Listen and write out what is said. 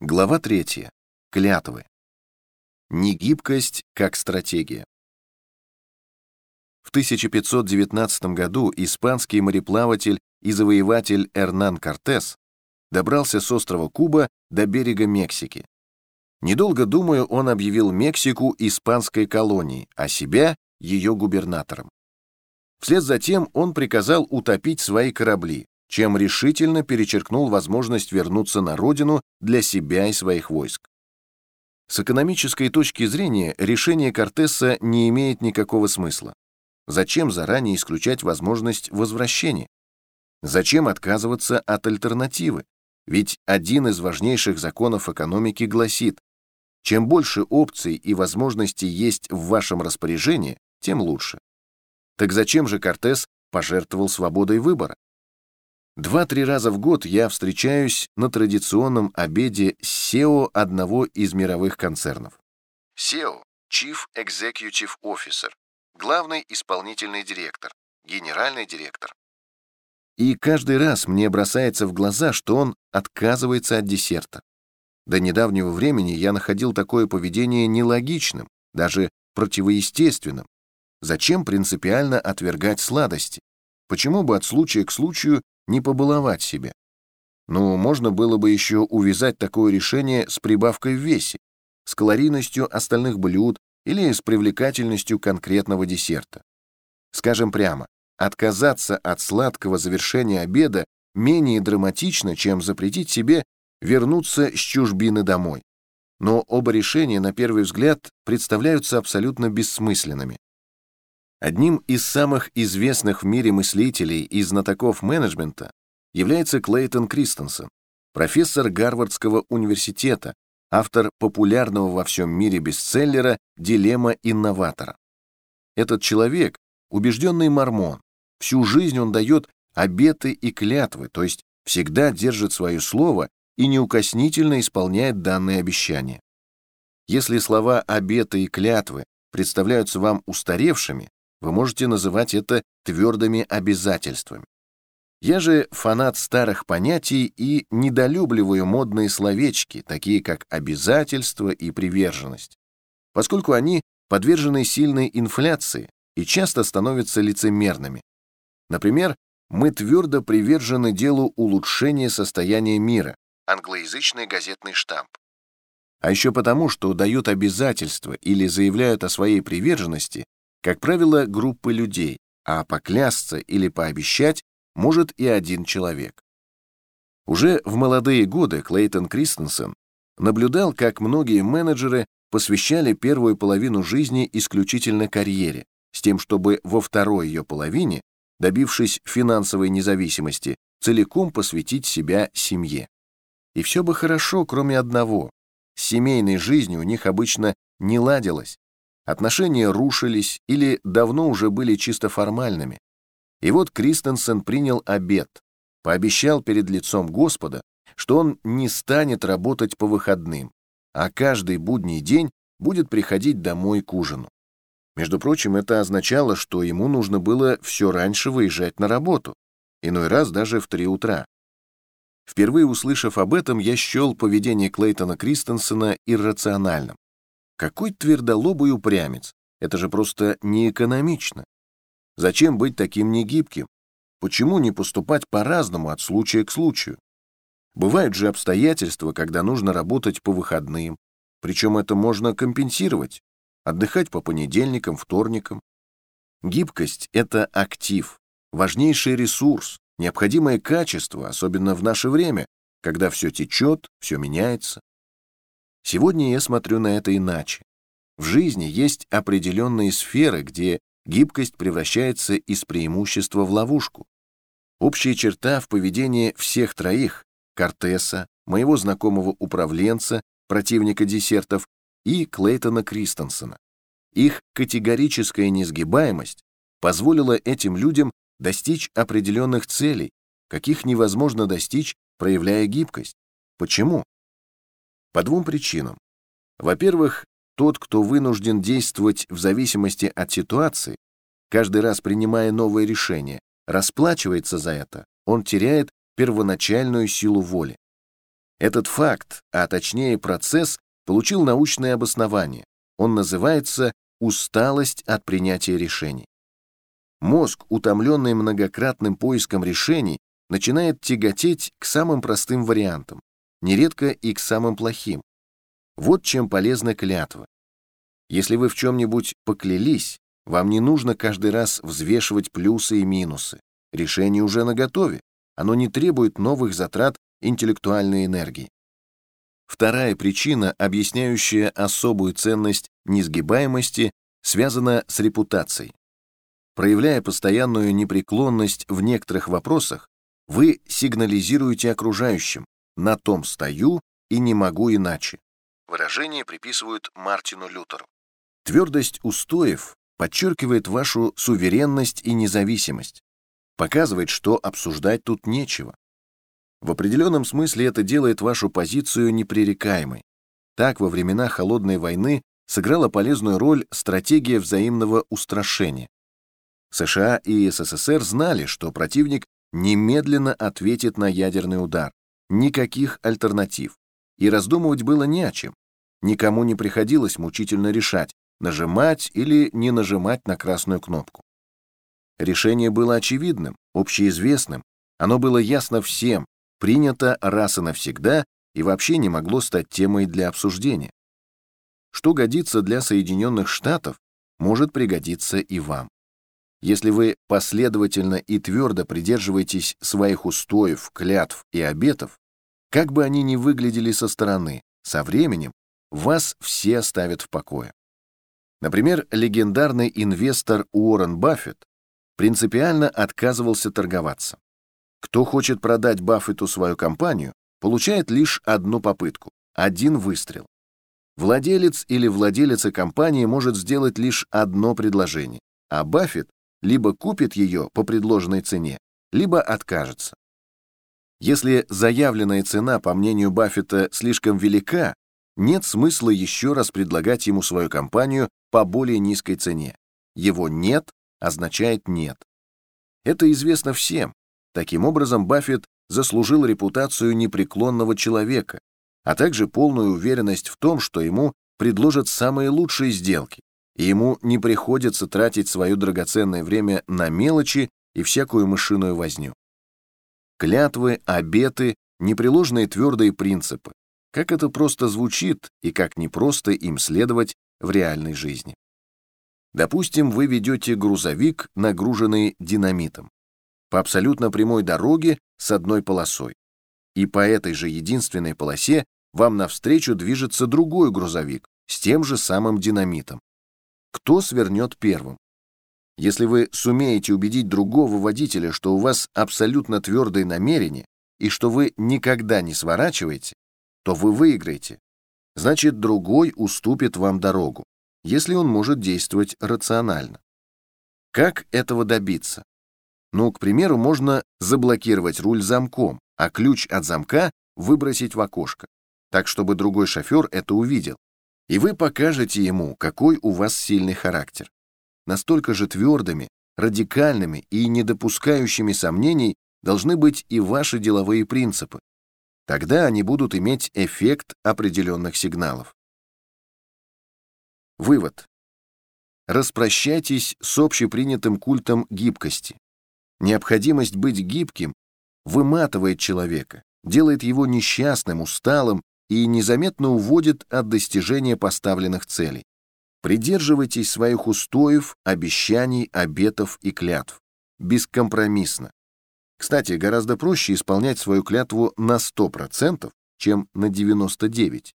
Глава 3. Клятвы. Негибкость как стратегия. В 1519 году испанский мореплаватель и завоеватель Эрнан Кортес добрался с острова Куба до берега Мексики. Недолго думая, он объявил Мексику испанской колонией, а себя — ее губернатором. Вслед за тем он приказал утопить свои корабли, чем решительно перечеркнул возможность вернуться на родину для себя и своих войск. С экономической точки зрения решение Кортеса не имеет никакого смысла. Зачем заранее исключать возможность возвращения? Зачем отказываться от альтернативы? Ведь один из важнейших законов экономики гласит, чем больше опций и возможностей есть в вашем распоряжении, тем лучше. Так зачем же Кортес пожертвовал свободой выбора? Два-три раза в год я встречаюсь на традиционном обеде с SEO одного из мировых концернов. SEO – Chief Executive Officer, главный исполнительный директор, генеральный директор. И каждый раз мне бросается в глаза, что он отказывается от десерта. До недавнего времени я находил такое поведение нелогичным, даже противоестественным. Зачем принципиально отвергать сладости? Почему бы от случая к случаю не побаловать себя. Ну, можно было бы еще увязать такое решение с прибавкой в весе, с калорийностью остальных блюд или с привлекательностью конкретного десерта. Скажем прямо, отказаться от сладкого завершения обеда менее драматично, чем запретить себе вернуться с чужбины домой. Но оба решения, на первый взгляд, представляются абсолютно бессмысленными. Одним из самых известных в мире мыслителей и знатоков менеджмента является Клейтон Кристенсен, профессор Гарвардского университета, автор популярного во всем мире бестселлера «Дилемма инноватора». Этот человек — убежденный мормон. Всю жизнь он дает обеты и клятвы, то есть всегда держит свое слово и неукоснительно исполняет данные обещания. Если слова обеты и клятвы представляются вам устаревшими, вы можете называть это твердыми обязательствами. Я же фанат старых понятий и недолюбливаю модные словечки, такие как обязательство и приверженность, поскольку они подвержены сильной инфляции и часто становятся лицемерными. Например, мы твердо привержены делу улучшения состояния мира, англоязычный газетный штамп. А еще потому, что дают обязательства или заявляют о своей приверженности как правило, группы людей, а поклясться или пообещать может и один человек. Уже в молодые годы Клейтон Кристенсен наблюдал, как многие менеджеры посвящали первую половину жизни исключительно карьере, с тем, чтобы во второй ее половине, добившись финансовой независимости, целиком посвятить себя семье. И все бы хорошо, кроме одного. С семейной жизнью у них обычно не ладилось, Отношения рушились или давно уже были чисто формальными. И вот Кристенсен принял обет, пообещал перед лицом Господа, что он не станет работать по выходным, а каждый будний день будет приходить домой к ужину. Между прочим, это означало, что ему нужно было все раньше выезжать на работу, иной раз даже в три утра. Впервые услышав об этом, я счел поведение Клейтона Кристенсена иррациональным. Какой твердолобый упрямец? Это же просто неэкономично. Зачем быть таким негибким? Почему не поступать по-разному от случая к случаю? Бывают же обстоятельства, когда нужно работать по выходным, причем это можно компенсировать, отдыхать по понедельникам, вторникам. Гибкость — это актив, важнейший ресурс, необходимое качество, особенно в наше время, когда все течет, все меняется. Сегодня я смотрю на это иначе. В жизни есть определенные сферы, где гибкость превращается из преимущества в ловушку. Общая черта в поведении всех троих — Кортеса, моего знакомого управленца, противника десертов, и Клейтона Кристенсена. Их категорическая несгибаемость позволила этим людям достичь определенных целей, каких невозможно достичь, проявляя гибкость. Почему? По двум причинам. Во-первых, тот, кто вынужден действовать в зависимости от ситуации, каждый раз принимая новое решение, расплачивается за это, он теряет первоначальную силу воли. Этот факт, а точнее процесс, получил научное обоснование. Он называется усталость от принятия решений. Мозг, утомленный многократным поиском решений, начинает тяготеть к самым простым вариантам, нередко и к самым плохим. Вот чем полезна клятва. Если вы в чем-нибудь поклялись, вам не нужно каждый раз взвешивать плюсы и минусы. Решение уже наготове. Оно не требует новых затрат интеллектуальной энергии. Вторая причина, объясняющая особую ценность несгибаемости, связана с репутацией. Проявляя постоянную непреклонность в некоторых вопросах, вы сигнализируете окружающим «на том стою и не могу иначе». Выражение приписывают Мартину Лютеру. Твердость устоев подчеркивает вашу суверенность и независимость, показывает, что обсуждать тут нечего. В определенном смысле это делает вашу позицию непререкаемой. Так, во времена Холодной войны сыграла полезную роль стратегия взаимного устрашения. США и СССР знали, что противник немедленно ответит на ядерный удар. Никаких альтернатив. И раздумывать было не о чем. Никому не приходилось мучительно решать, нажимать или не нажимать на красную кнопку. Решение было очевидным, общеизвестным, оно было ясно всем, принято раз и навсегда и вообще не могло стать темой для обсуждения. Что годится для Соединенных Штатов, может пригодиться и вам. Если вы последовательно и твердо придерживаетесь своих устоев, клятв и обетов, как бы они ни выглядели со стороны, со временем вас все оставят в покое. Например, легендарный инвестор Уоррен Баффет принципиально отказывался торговаться. Кто хочет продать Баффету свою компанию, получает лишь одну попытку, один выстрел. Владелец или владелица компании может сделать лишь одно предложение, а Баффет либо купит ее по предложенной цене, либо откажется. Если заявленная цена, по мнению Баффета, слишком велика, нет смысла еще раз предлагать ему свою компанию по более низкой цене. Его «нет» означает «нет». Это известно всем. Таким образом, Баффет заслужил репутацию непреклонного человека, а также полную уверенность в том, что ему предложат самые лучшие сделки, и ему не приходится тратить свое драгоценное время на мелочи и всякую мышиную возню. Клятвы, обеты, непреложные твердые принципы. Как это просто звучит и как непросто им следовать в реальной жизни. Допустим, вы ведете грузовик, нагруженный динамитом, по абсолютно прямой дороге с одной полосой. И по этой же единственной полосе вам навстречу движется другой грузовик с тем же самым динамитом кто свернет первым. Если вы сумеете убедить другого водителя, что у вас абсолютно твердые намерения и что вы никогда не сворачиваете, то вы выиграете. Значит, другой уступит вам дорогу, если он может действовать рационально. Как этого добиться? Ну, к примеру, можно заблокировать руль замком, а ключ от замка выбросить в окошко, так чтобы другой шофер это увидел и вы покажете ему, какой у вас сильный характер. Настолько же твердыми, радикальными и не допускающими сомнений должны быть и ваши деловые принципы. Тогда они будут иметь эффект определенных сигналов. Вывод. Распрощайтесь с общепринятым культом гибкости. Необходимость быть гибким выматывает человека, делает его несчастным, усталым и незаметно уводит от достижения поставленных целей. Придерживайтесь своих устоев, обещаний, обетов и клятв. Бескомпромиссно. Кстати, гораздо проще исполнять свою клятву на 100%, чем на 99%.